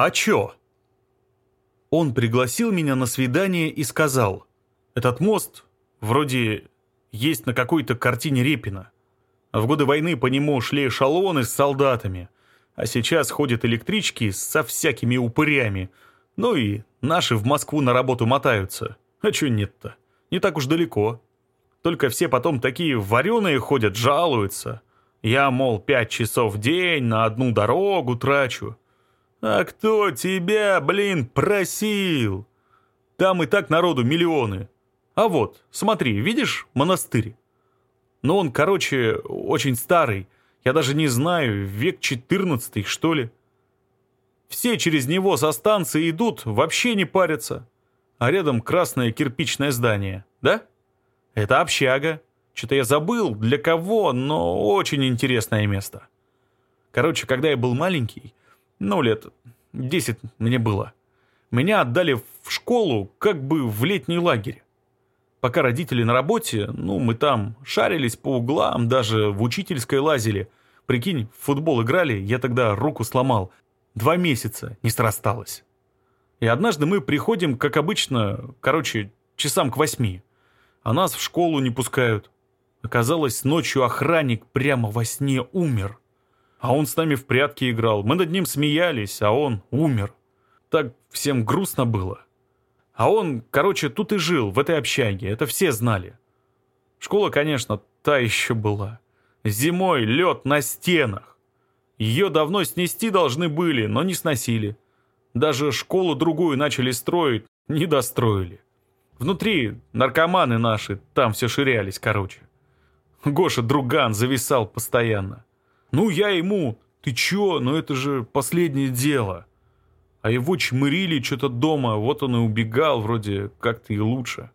«А чё?» Он пригласил меня на свидание и сказал, «Этот мост вроде есть на какой-то картине Репина. В годы войны по нему шли эшелоны с солдатами, а сейчас ходят электрички со всякими упырями. Ну и наши в Москву на работу мотаются. А чё нет-то? Не так уж далеко. Только все потом такие вареные ходят, жалуются. Я, мол, пять часов в день на одну дорогу трачу. А кто тебя, блин, просил? Там и так народу миллионы. А вот, смотри, видишь монастырь? Ну, он, короче, очень старый. Я даже не знаю, век 14 что ли. Все через него со станции идут, вообще не парятся. А рядом красное кирпичное здание, да? Это общага. Что-то я забыл, для кого, но очень интересное место. Короче, когда я был маленький, ну, лет 10 мне было. Меня отдали в школу как бы в летний лагерь. Пока родители на работе, ну, мы там шарились по углам, даже в учительской лазили. Прикинь, в футбол играли, я тогда руку сломал. Два месяца не срасталось. И однажды мы приходим, как обычно, короче, часам к восьми. А нас в школу не пускают. Оказалось, ночью охранник прямо во сне умер. А он с нами в прятки играл. Мы над ним смеялись, а он умер. Так всем грустно было. А он, короче, тут и жил, в этой общаге. Это все знали. Школа, конечно, та еще была. Зимой лед на стенах. Ее давно снести должны были, но не сносили. Даже школу другую начали строить, не достроили. Внутри наркоманы наши там все ширялись, короче. Гоша Друган зависал постоянно. Ну, я ему, ты чё, ну это же последнее дело. А его чмырили что-то дома, вот он и убегал, вроде как-то и лучше.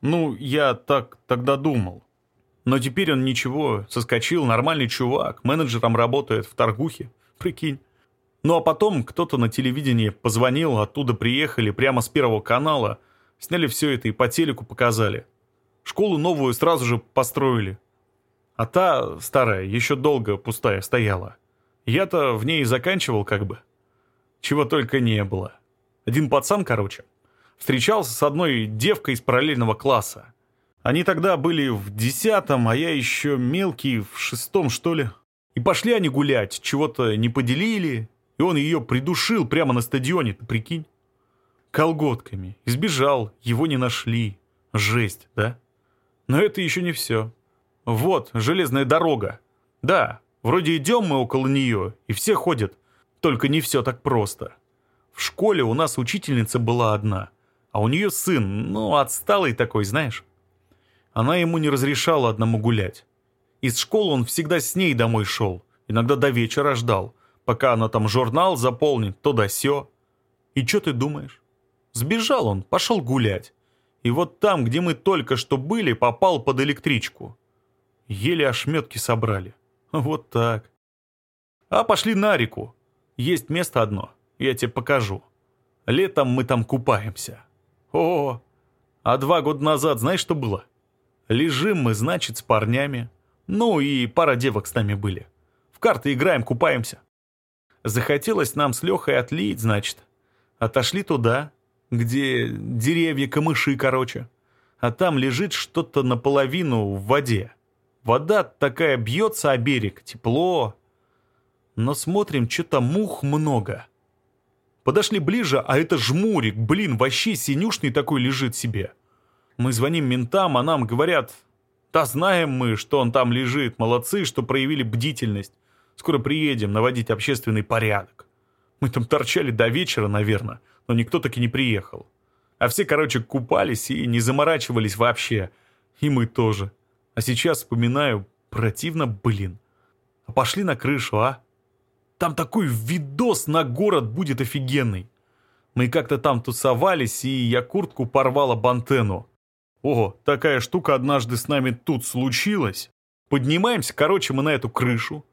Ну, я так тогда думал. Но теперь он ничего, соскочил, нормальный чувак, менеджером работает в торгухе, прикинь. Ну а потом кто-то на телевидении позвонил, оттуда приехали, прямо с Первого канала, сняли все это и по телеку показали. Школу новую сразу же построили. А та, старая, еще долго пустая стояла. Я-то в ней заканчивал как бы. Чего только не было. Один пацан, короче, встречался с одной девкой из параллельного класса. Они тогда были в десятом, а я еще мелкий, в шестом, что ли. И пошли они гулять, чего-то не поделили, и он ее придушил прямо на стадионе, ты прикинь? Колготками. Избежал, его не нашли. Жесть, да? Но это еще не все. Вот, железная дорога. Да, вроде идем мы около нее, и все ходят. Только не все так просто. В школе у нас учительница была одна, а у нее сын, ну, отсталый такой, знаешь. Она ему не разрешала одному гулять. Из школы он всегда с ней домой шел, иногда до вечера ждал, пока она там журнал заполнит, то да сё. И чё ты думаешь? Сбежал он, пошел гулять. И вот там, где мы только что были, попал под электричку еле ошметки собрали. Вот так. А пошли на реку. Есть место одно, я тебе покажу. Летом мы там купаемся. О, а два года назад знаешь, что было? Лежим мы, значит, с парнями. Ну и пара девок с нами были. В карты играем, купаемся. Захотелось нам с Лехой отлить, значит. Отошли туда, где деревья, камыши, короче. А там лежит что-то наполовину в воде. Вода такая бьется о берег, тепло. Но смотрим, что-то мух много. Подошли ближе, а это жмурик, блин, вообще синюшный такой лежит себе. Мы звоним ментам, а нам говорят, да знаем мы, что он там лежит, молодцы, что проявили бдительность. Скоро приедем наводить общественный порядок. Мы там торчали до вечера, наверное, но никто так и не приехал. А все, короче, купались и не заморачивались вообще. И мы тоже. А сейчас вспоминаю, противно, блин. А пошли на крышу, а? Там такой видос на город будет офигенный. Мы как-то там тусовались, и я куртку порвала бантену. Ого, такая штука однажды с нами тут случилась. Поднимаемся, короче, мы на эту крышу.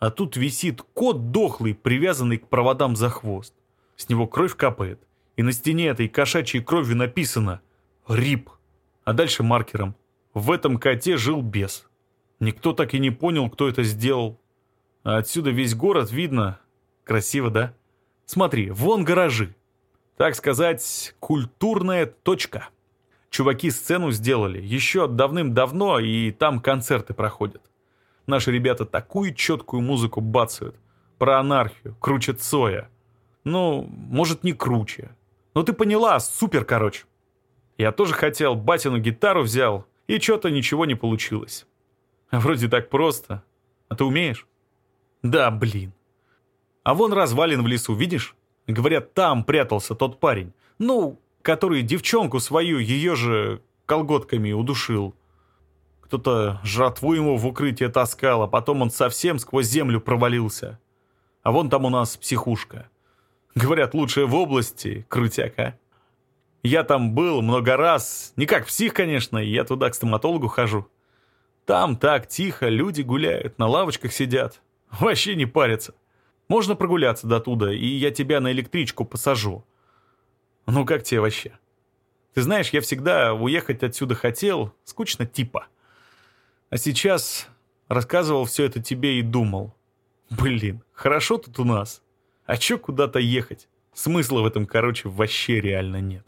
А тут висит кот дохлый, привязанный к проводам за хвост. С него кровь капает. И на стене этой кошачьей крови написано «РИП». А дальше маркером в этом коте жил бес. Никто так и не понял, кто это сделал. А отсюда весь город видно. Красиво, да? Смотри, вон гаражи. Так сказать, культурная точка. Чуваки сцену сделали еще давным-давно, и там концерты проходят. Наши ребята такую четкую музыку бацают. Про анархию, круче Цоя. Ну, может, не круче. Но ты поняла, супер, короче. Я тоже хотел, батину гитару взял — и что-то ничего не получилось. А вроде так просто. А ты умеешь? Да, блин. А вон развалин в лесу, видишь? Говорят, там прятался тот парень. Ну, который девчонку свою, ее же колготками удушил. Кто-то жратву ему в укрытие таскал, а потом он совсем сквозь землю провалился. А вон там у нас психушка. Говорят, лучшая в области, крутяка. Я там был много раз, не как псих, конечно, я туда к стоматологу хожу. Там так тихо, люди гуляют, на лавочках сидят. Вообще не парятся. Можно прогуляться до туда, и я тебя на электричку посажу. Ну как тебе вообще? Ты знаешь, я всегда уехать отсюда хотел, скучно типа. А сейчас рассказывал все это тебе и думал. Блин, хорошо тут у нас. А чё куда-то ехать? Смысла в этом, короче, вообще реально нет.